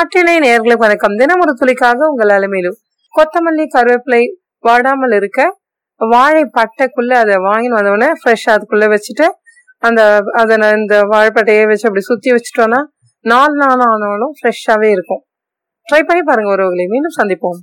அட்டினை நேர்களுக்கு வணக்கம். தினம் ஒரு துளிக்காக உங்கள் அலமையிலும் கொத்தமல்லி கருவேப்பிலை வாடாமல் இருக்க வாழை பட்டைக்குள்ள அதை வாங்கின்னு வந்தவொடனே ஃப்ரெஷ்ஷாக அதுக்குள்ள வச்சுட்டு அந்த அதை இந்த வாழைப்பட்டையை வச்சு அப்படி சுத்தி வச்சுட்டோம்னா நாலு நாள் ஆனாலும் ஃப்ரெஷ்ஷாவே இருக்கும். ட்ரை பண்ணி பாருங்க ஒருவர்களை மீண்டும் சந்திப்போம்.